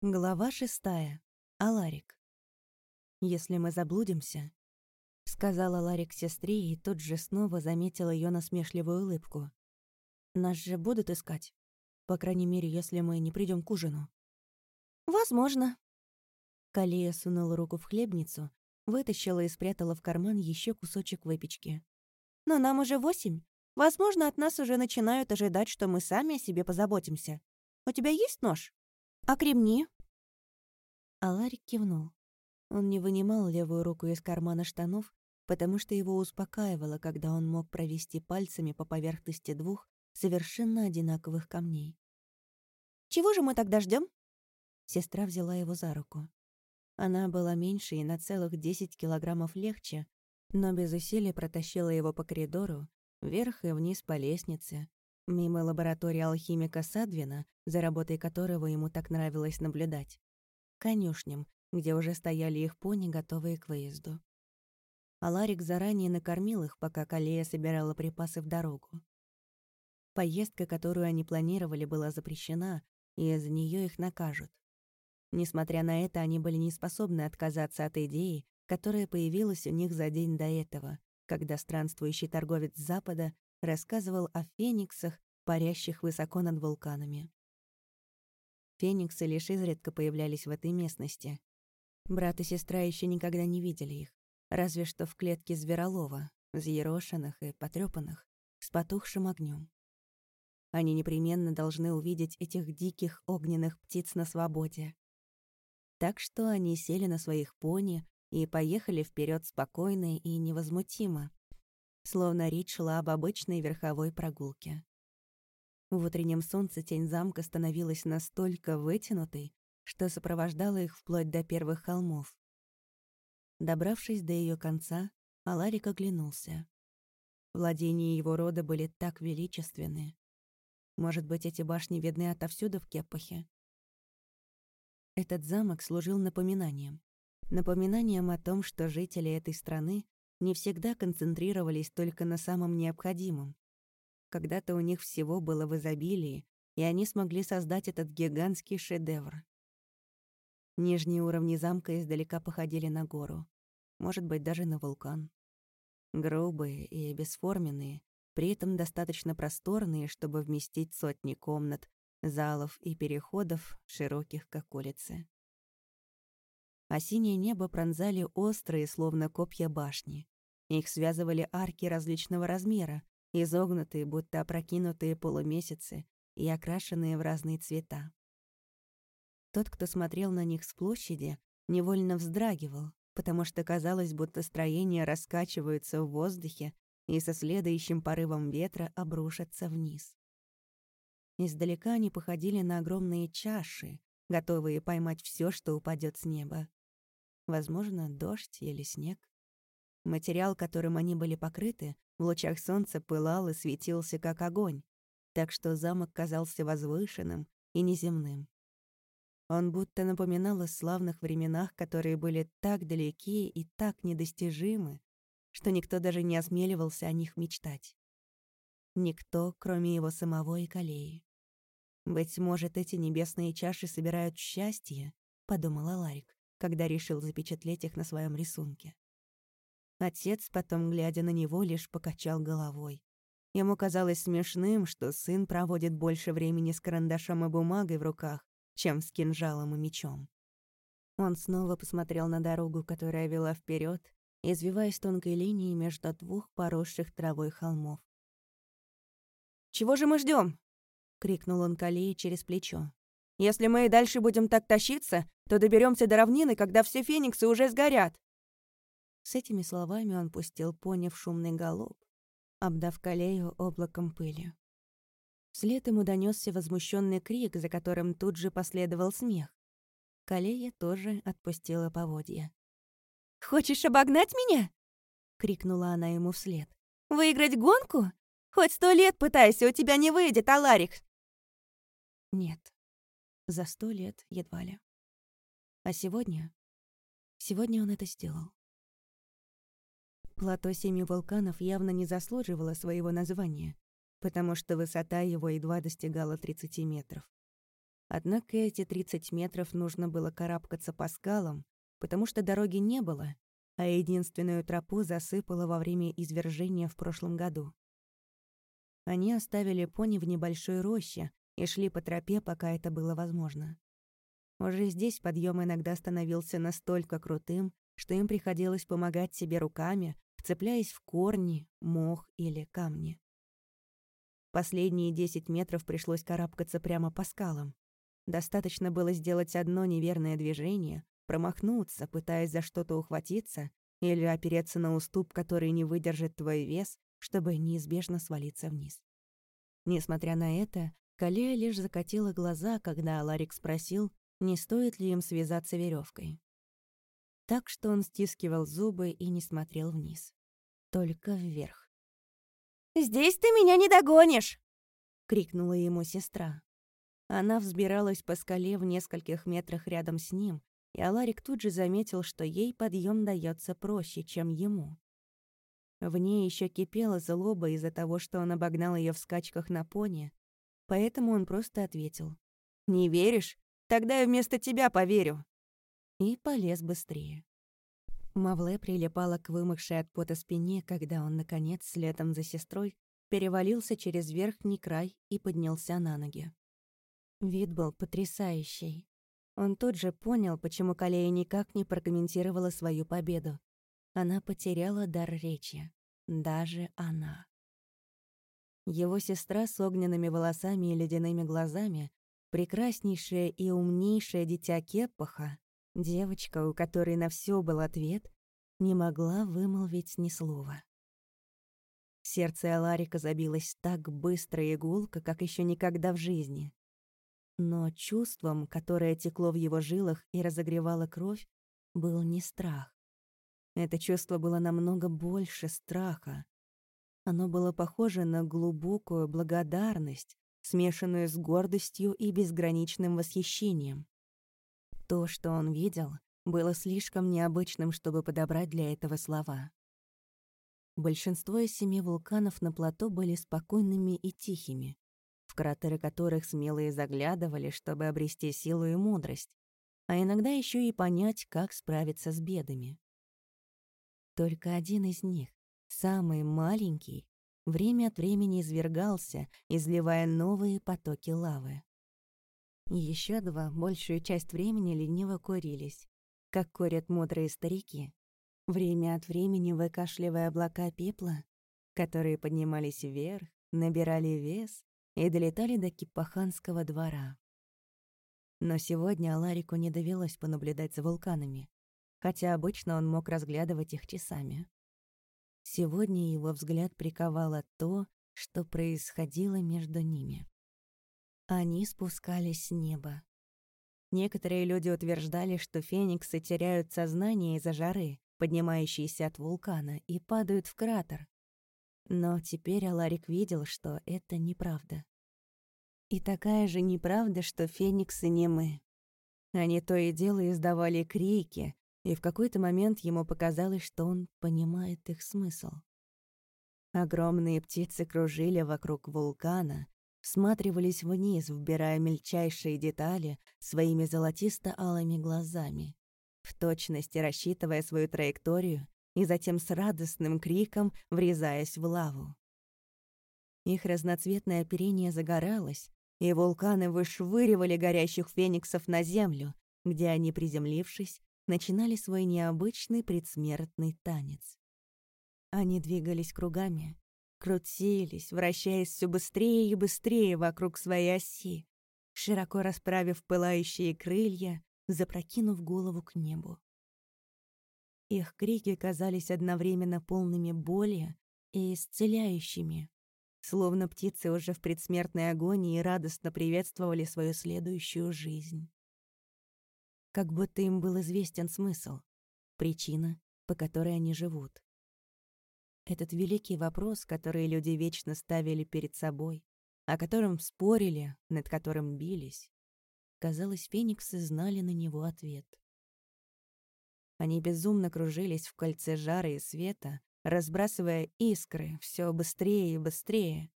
Глава шестая. Аларик. «Если мы заблудимся», — сказала Ларик сестре и тут же снова заметила ее насмешливую улыбку. «Нас же будут искать. По крайней мере, если мы не придем к ужину». «Возможно». Калия сунула руку в хлебницу, вытащила и спрятала в карман еще кусочек выпечки. «Но нам уже восемь. Возможно, от нас уже начинают ожидать, что мы сами о себе позаботимся. У тебя есть нож?» «А кремни?» Аларик кивнул. Он не вынимал левую руку из кармана штанов, потому что его успокаивало, когда он мог провести пальцами по поверхности двух совершенно одинаковых камней. «Чего же мы тогда ждем? Сестра взяла его за руку. Она была меньше и на целых 10 килограммов легче, но без усилий протащила его по коридору, вверх и вниз по лестнице, мимо лаборатории алхимика Садвина, за работой которого ему так нравилось наблюдать, конюшням, где уже стояли их пони, готовые к выезду. Аларик заранее накормил их, пока Калея собирала припасы в дорогу. Поездка, которую они планировали, была запрещена, и за нее их накажут. Несмотря на это, они были не способны отказаться от идеи, которая появилась у них за день до этого, когда странствующий торговец Запада рассказывал о фениксах, парящих высоко над вулканами. Фениксы лишь изредка появлялись в этой местности. Брат и сестра еще никогда не видели их, разве что в клетке зверолова, взъерошенных и потрёпанных, с потухшим огнем. Они непременно должны увидеть этих диких огненных птиц на свободе. Так что они сели на своих пони и поехали вперед спокойно и невозмутимо, словно речь шла об обычной верховой прогулке. В утреннем солнце тень замка становилась настолько вытянутой, что сопровождала их вплоть до первых холмов. Добравшись до ее конца, Аларик оглянулся. Владения его рода были так величественны. Может быть, эти башни видны отовсюду в Кеппахе? Этот замок служил напоминанием. Напоминанием о том, что жители этой страны не всегда концентрировались только на самом необходимом. Когда-то у них всего было в изобилии, и они смогли создать этот гигантский шедевр. Нижние уровни замка издалека походили на гору, может быть, даже на вулкан. Грубые и бесформенные, при этом достаточно просторные, чтобы вместить сотни комнат, залов и переходов, широких как улицы а синее небо пронзали острые, словно копья башни. Их связывали арки различного размера, изогнутые, будто опрокинутые полумесяцы и окрашенные в разные цвета. Тот, кто смотрел на них с площади, невольно вздрагивал, потому что казалось, будто строения раскачиваются в воздухе и со следующим порывом ветра обрушатся вниз. Издалека они походили на огромные чаши, готовые поймать все, что упадет с неба. Возможно, дождь или снег. Материал, которым они были покрыты, в лучах солнца пылал и светился, как огонь, так что замок казался возвышенным и неземным. Он будто напоминал о славных временах, которые были так далеки и так недостижимы, что никто даже не осмеливался о них мечтать. Никто, кроме его самого и Калеи. «Быть может, эти небесные чаши собирают счастье», — подумала Ларик когда решил запечатлеть их на своем рисунке. Отец, потом, глядя на него, лишь покачал головой. Ему казалось смешным, что сын проводит больше времени с карандашом и бумагой в руках, чем с кинжалом и мечом. Он снова посмотрел на дорогу, которая вела вперед, извиваясь тонкой линией между двух поросших травой холмов. «Чего же мы ждем? крикнул он Калии через плечо. Если мы и дальше будем так тащиться, то доберемся до равнины, когда все фениксы уже сгорят». С этими словами он пустил пони в шумный галоп, обдав колею облаком пыли. Вслед ему донесся возмущенный крик, за которым тут же последовал смех. Калея тоже отпустила поводья. «Хочешь обогнать меня?» — крикнула она ему вслед. «Выиграть гонку? Хоть сто лет пытайся, у тебя не выйдет, Аларик!» «Нет, за сто лет едва ли. А сегодня... Сегодня он это сделал. Плато Семи Вулканов явно не заслуживало своего названия, потому что высота его едва достигала 30 метров. Однако эти 30 метров нужно было карабкаться по скалам, потому что дороги не было, а единственную тропу засыпало во время извержения в прошлом году. Они оставили пони в небольшой роще и шли по тропе, пока это было возможно. Уже здесь подъем иногда становился настолько крутым, что им приходилось помогать себе руками, вцепляясь в корни, мох или камни. Последние 10 метров пришлось карабкаться прямо по скалам. Достаточно было сделать одно неверное движение, промахнуться, пытаясь за что-то ухватиться, или опереться на уступ, который не выдержит твой вес, чтобы неизбежно свалиться вниз. Несмотря на это, Калея лишь закатила глаза, когда Аларик спросил, не стоит ли им связаться веревкой. Так что он стискивал зубы и не смотрел вниз. Только вверх. «Здесь ты меня не догонишь!» — крикнула ему сестра. Она взбиралась по скале в нескольких метрах рядом с ним, и Аларик тут же заметил, что ей подъем дается проще, чем ему. В ней еще кипела злоба из-за того, что он обогнал ее в скачках на пони, поэтому он просто ответил. «Не веришь? Тогда я вместо тебя поверю». И полез быстрее. Мавле прилипала к вымокшей от пота спине, когда он, наконец, следом за сестрой, перевалился через верхний край и поднялся на ноги. Вид был потрясающий. Он тут же понял, почему Калея никак не прокомментировала свою победу. Она потеряла дар речи. Даже она. Его сестра с огненными волосами и ледяными глазами, прекраснейшая и умнейшая дитя Кеппаха, девочка, у которой на все был ответ, не могла вымолвить ни слова. Сердце Аларика забилось так быстро и гулко, как еще никогда в жизни. Но чувством, которое текло в его жилах и разогревало кровь, был не страх. Это чувство было намного больше страха. Оно было похоже на глубокую благодарность, смешанную с гордостью и безграничным восхищением. То, что он видел, было слишком необычным, чтобы подобрать для этого слова. Большинство из семи вулканов на плато были спокойными и тихими, кратеры которых смелые заглядывали, чтобы обрести силу и мудрость, а иногда еще и понять, как справиться с бедами. Только один из них, самый маленький, время от времени извергался, изливая новые потоки лавы. Еще два большую часть времени лениво курились, как курят мудрые старики, время от времени выкашливая облака пепла, которые поднимались вверх, набирали вес и долетали до Кипаханского двора. Но сегодня Аларику не довелось понаблюдать за вулканами, хотя обычно он мог разглядывать их часами. Сегодня его взгляд приковало то, что происходило между ними. Они спускались с неба. Некоторые люди утверждали, что фениксы теряют сознание из-за жары, поднимающейся от вулкана, и падают в кратер, но теперь Аларик видел, что это неправда. И такая же неправда, что фениксы не мы. Они то и дело издавали крики, и в какой-то момент ему показалось, что он понимает их смысл. Огромные птицы кружили вокруг вулкана, всматривались вниз, вбирая мельчайшие детали своими золотисто-алыми глазами, в точности рассчитывая свою траекторию и затем с радостным криком врезаясь в лаву. Их разноцветное оперение загоралось, и вулканы вышвыривали горящих фениксов на землю, где они, приземлившись, начинали свой необычный предсмертный танец. Они двигались кругами, крутились, вращаясь все быстрее и быстрее вокруг своей оси, широко расправив пылающие крылья, запрокинув голову к небу. Их крики казались одновременно полными боли и исцеляющими, словно птицы уже в предсмертной агонии радостно приветствовали свою следующую жизнь. Как будто им был известен смысл, причина, по которой они живут. Этот великий вопрос, который люди вечно ставили перед собой, о котором спорили, над которым бились, казалось, фениксы знали на него ответ. Они безумно кружились в кольце жара и света, разбрасывая искры все быстрее и быстрее.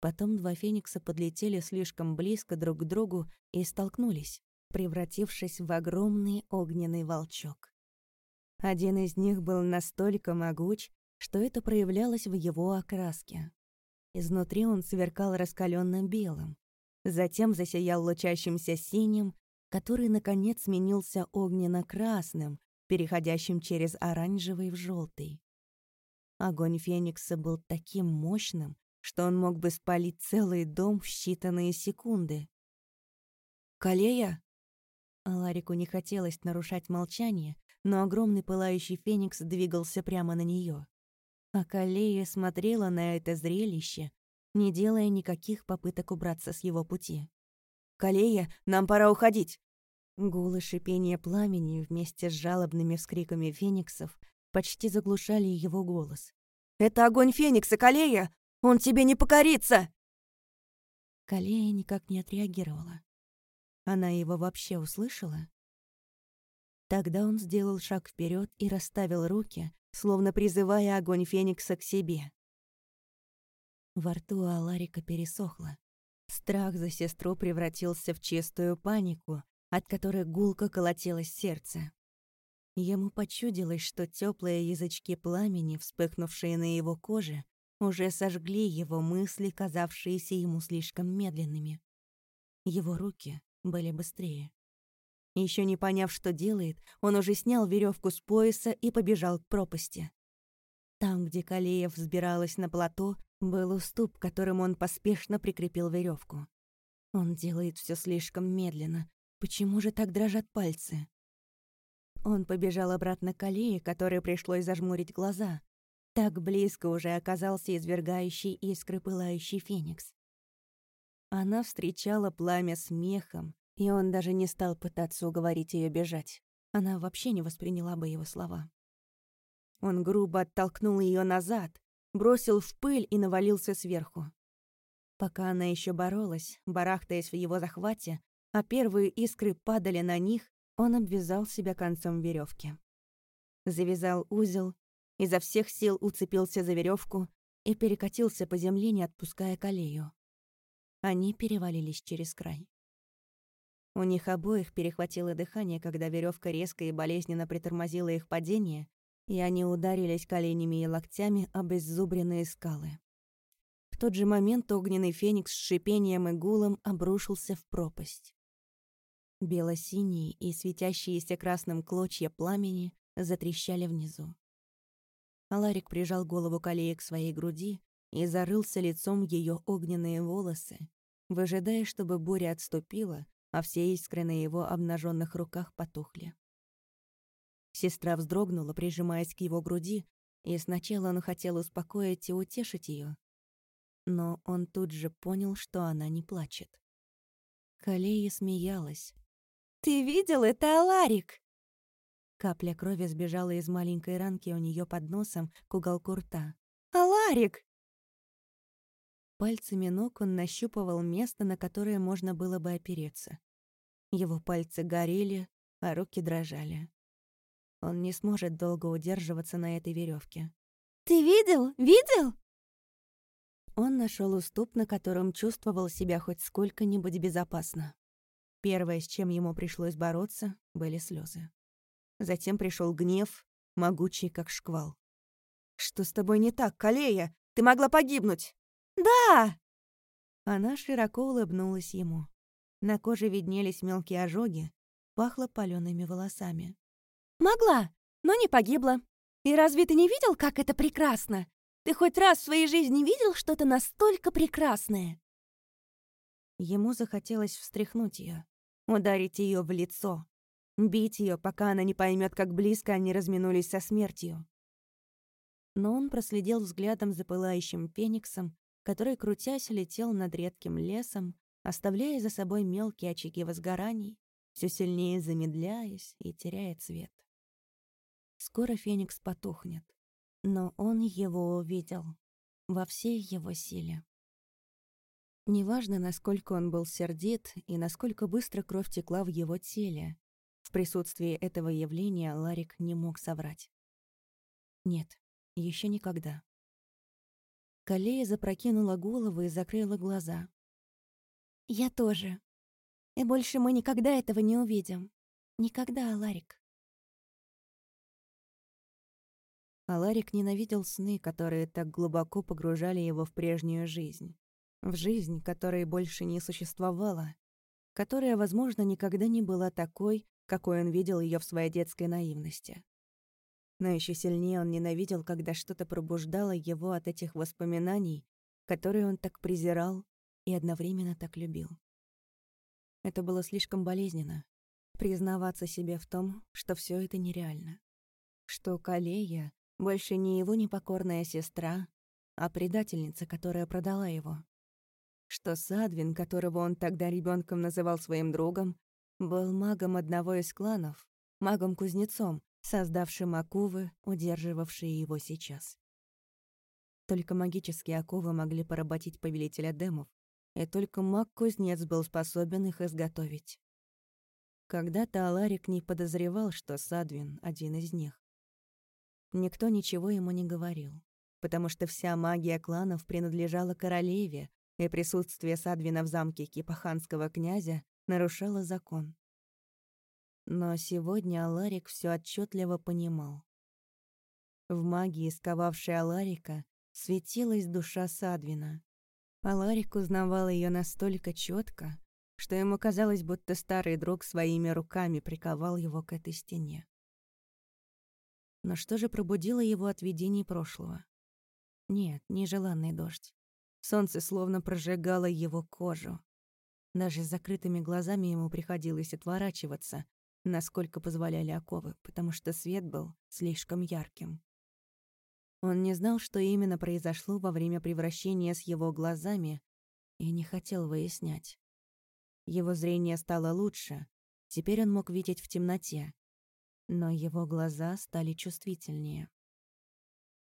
Потом два феникса подлетели слишком близко друг к другу и столкнулись, превратившись в огромный огненный волчок. Один из них был настолько могуч, что это проявлялось в его окраске. Изнутри он сверкал раскаленным белым, затем засиял лучащимся синим, который, наконец, сменился огненно-красным, переходящим через оранжевый в желтый. Огонь Феникса был таким мощным, что он мог бы спалить целый дом в считанные секунды. «Калея?» Аларику не хотелось нарушать молчание, но огромный пылающий феникс двигался прямо на нее. А Калея смотрела на это зрелище, не делая никаких попыток убраться с его пути. «Калея, нам пора уходить!» Гул и шипение пламени вместе с жалобными вскриками фениксов почти заглушали его голос. «Это огонь феникса, Калея! Он тебе не покорится!» Калея никак не отреагировала. Она его вообще услышала? Тогда он сделал шаг вперед и расставил руки, словно призывая огонь Феникса к себе. Во рту Аларика пересохло. Страх за сестру превратился в чистую панику, от которой гулко колотилось сердце. Ему почудилось, что теплые язычки пламени, вспыхнувшие на его коже, уже сожгли его мысли, казавшиеся ему слишком медленными. Его руки были быстрее. Еще не поняв, что делает, он уже снял веревку с пояса и побежал к пропасти. Там, где Калеев взбиралась на плато, был уступ, которым он поспешно прикрепил веревку. Он делает все слишком медленно. Почему же так дрожат пальцы? Он побежал обратно к аллее, которой пришлось зажмурить глаза, так близко уже оказался извергающий искры пылающий феникс. Она встречала пламя смехом, и он даже не стал пытаться уговорить ее бежать. Она вообще не восприняла бы его слова. Он грубо оттолкнул ее назад, бросил в пыль и навалился сверху. Пока она еще боролась, барахтаясь в его захвате, а первые искры падали на них, он обвязал себя концом веревки. Завязал узел изо всех сил уцепился за веревку и перекатился по земле, не отпуская колею. Они перевалились через край. У них обоих перехватило дыхание, когда веревка резко и болезненно притормозила их падение, и они ударились коленями и локтями об иззубренные скалы. В тот же момент огненный феникс с шипением и гулом обрушился в пропасть. Бело-синие и светящиеся красным клочья пламени затрещали внизу. Аларик прижал голову Калеи к своей груди и зарылся лицом в ее огненные волосы, выжидая, чтобы буря отступила, а все искры на его обнаженных руках потухли. Сестра вздрогнула, прижимаясь к его груди, и сначала он хотел успокоить и утешить ее, но он тут же понял, что она не плачет. Калея смеялась. «Ты видел это, Аларик?» Капля крови сбежала из маленькой ранки у нее под носом к уголку рта. «Аларик!» Пальцами ног он нащупывал место, на которое можно было бы опереться. Его пальцы горели, а руки дрожали. Он не сможет долго удерживаться на этой веревке. «Ты видел? Видел?» Он нашел уступ, на котором чувствовал себя хоть сколько-нибудь безопасно. Первое, с чем ему пришлось бороться, были слезы. Затем пришел гнев, могучий как шквал. «Что с тобой не так, Калея? Ты могла погибнуть!» «Да!» Она широко улыбнулась ему. На коже виднелись мелкие ожоги, пахло палёными волосами. «Могла, но не погибла. И разве ты не видел, как это прекрасно? Ты хоть раз в своей жизни видел что-то настолько прекрасное?» Ему захотелось встряхнуть ее, ударить ее в лицо, Бить ее, пока она не поймет, как близко они разминулись со смертью. Но он проследил взглядом за пылающим фениксом, который, крутясь, летел над редким лесом, оставляя за собой мелкие очаги возгораний, все сильнее замедляясь и теряя цвет. Скоро феникс потухнет, но он его увидел во всей его силе. Неважно, насколько он был сердит и насколько быстро кровь текла в его теле, в присутствии этого явления Ларик не мог соврать. Нет, еще никогда. Калея запрокинула голову и закрыла глаза. «Я тоже. И больше мы никогда этого не увидим. Никогда, Ларик». Аларик ненавидел сны, которые так глубоко погружали его в прежнюю жизнь. В жизнь, которой больше не существовало, которая, возможно, никогда не была такой, какой он видел ее в своей детской наивности. Но еще сильнее он ненавидел, когда что-то пробуждало его от этих воспоминаний, которые он так презирал и одновременно так любил. Это было слишком болезненно — признаваться себе в том, что все это нереально. Что Калея больше не его непокорная сестра, а предательница, которая продала его. Что Садвин, которого он тогда ребенком называл своим другом, был магом одного из кланов, магом-кузнецом, создавшим оковы, удерживавшие его сейчас. Только магические оковы могли поработить повелителя демов, и только маг-кузнец был способен их изготовить. Когда-то Аларик не подозревал, что Садвин — один из них. Никто ничего ему не говорил, потому что вся магия кланов принадлежала королеве, и присутствие Садвина в замке кипаханского князя нарушало закон. Но сегодня Аларик все отчетливо понимал. В магии, сковавшей Аларика, светилась душа Садвина. Аларик узнавал ее настолько четко, что ему казалось, будто старый друг своими руками приковал его к этой стене. Но что же пробудило его от видений прошлого? Нет, нежеланный дождь. Солнце словно прожигало его кожу. Даже с закрытыми глазами ему приходилось отворачиваться, насколько позволяли оковы, потому что свет был слишком ярким. Он не знал, что именно произошло во время превращения с его глазами, и не хотел выяснять. Его зрение стало лучше, теперь он мог видеть в темноте, но его глаза стали чувствительнее.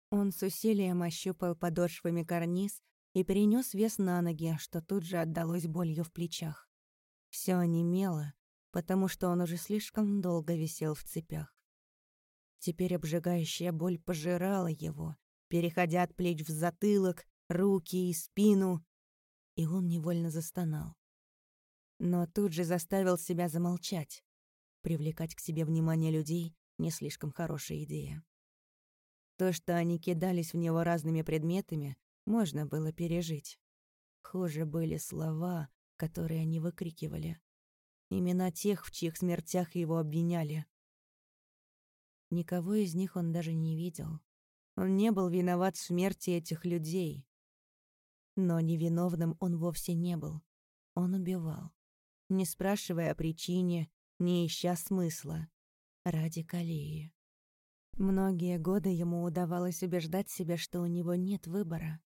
Он с усилием ощупал подошвами карниз и перенес вес на ноги, что тут же отдалось болью в плечах. Все онемело, потому что он уже слишком долго висел в цепях. Теперь обжигающая боль пожирала его, переходя от плеч в затылок, руки и спину, и он невольно застонал. Но тут же заставил себя замолчать. Привлекать к себе внимание людей — не слишком хорошая идея. То, что они кидались в него разными предметами, можно было пережить. Хуже были слова, которые они выкрикивали. Имена тех, в чьих смертях его обвиняли. Никого из них он даже не видел. Он не был виноват в смерти этих людей. Но невиновным он вовсе не был. Он убивал. Не спрашивая о причине, не ища смысла, ради Калии. Многие годы ему удавалось убеждать себя, что у него нет выбора.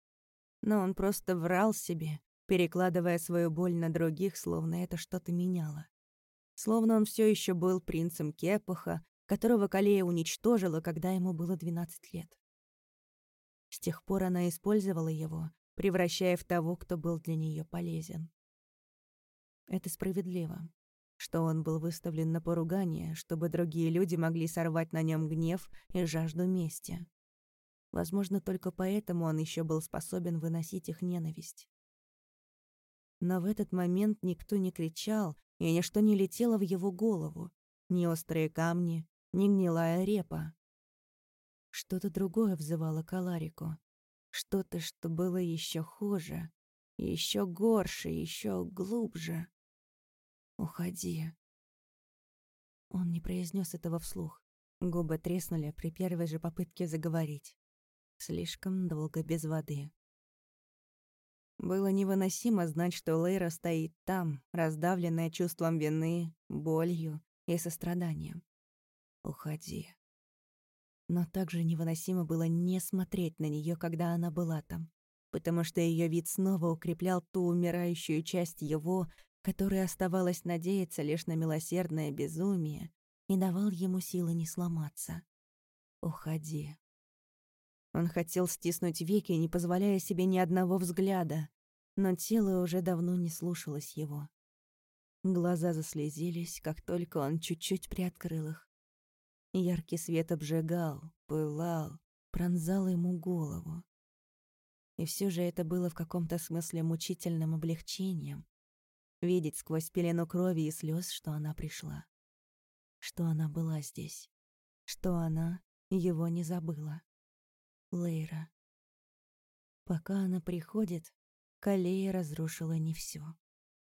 Но он просто врал себе, перекладывая свою боль на других, словно это что-то меняло. Словно он все еще был принцем Кепаха, которого Калея уничтожила, когда ему было 12 лет. С тех пор она использовала его, превращая в того, кто был для нее полезен. Это справедливо что он был выставлен на поругание, чтобы другие люди могли сорвать на нем гнев и жажду мести. Возможно, только поэтому он еще был способен выносить их ненависть. Но в этот момент никто не кричал, и ничто не летело в его голову. Ни острые камни, ни гнилая репа. Что-то другое взывало к. Что-то, что было еще хуже, еще горше, еще глубже. «Уходи». Он не произнес этого вслух. Губы треснули при первой же попытке заговорить. Слишком долго без воды. Было невыносимо знать, что Лейра стоит там, раздавленная чувством вины, болью и состраданием. «Уходи». Но также невыносимо было не смотреть на нее, когда она была там, потому что ее вид снова укреплял ту умирающую часть его, который оставалось надеяться лишь на милосердное безумие, и давал ему силы не сломаться. «Уходи». Он хотел стиснуть веки, не позволяя себе ни одного взгляда, но тело уже давно не слушалось его. Глаза заслезились, как только он чуть-чуть приоткрыл их. Яркий свет обжигал, пылал, пронзал ему голову. И все же это было в каком-то смысле мучительным облегчением. Видеть сквозь пелену крови и слез, что она пришла. Что она была здесь. Что она его не забыла. Лейра. Пока она приходит, Калея разрушила не все.